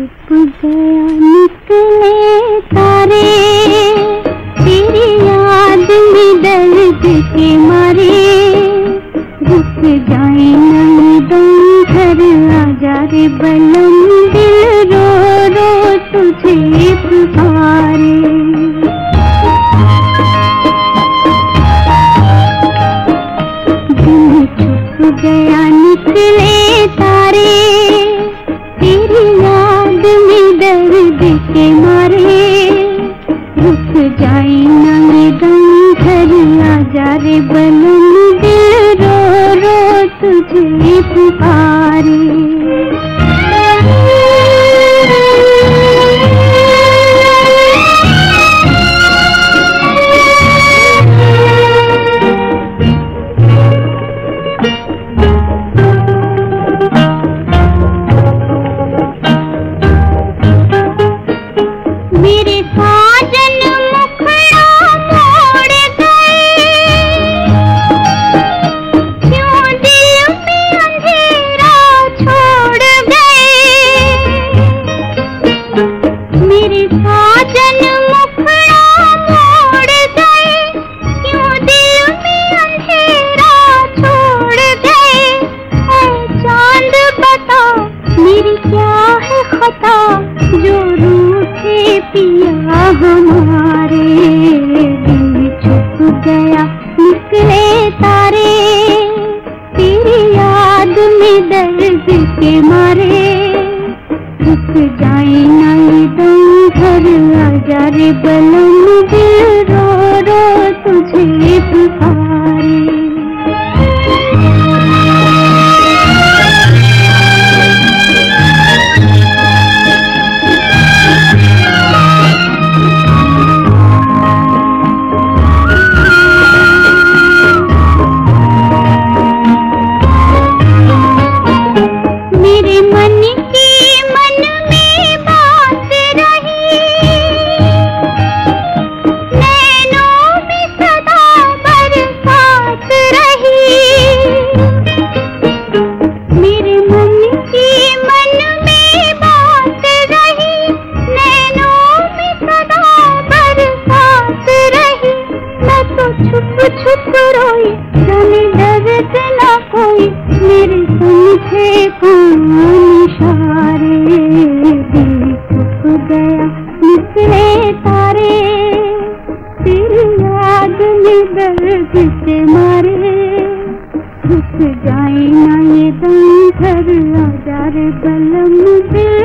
छुप गया निकले तारे, तेरी याद में दर्द के मारे। रुक जाए नहीं दम घर आ जा रे बलम दिल, रो रो तुझे। रुक जाए ना दम घर जा रे बनन दिल रो रो तुझे पुकारे खता पिया हमारे छुप गया। निकले तारे, तेरी याद में दर्द के मारे। रुक जाए ना दम घर आ जा रे बलम रो रो तुझे पुकारे छुप जाने ना कोई। मेरे समझे कौन इशारे दिल छुप गया, निकले तारे। तेरी याद में दर्द से मारे। रुक जाए ना ये दम, घर आ जा रे बलम दिल